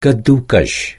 caducas.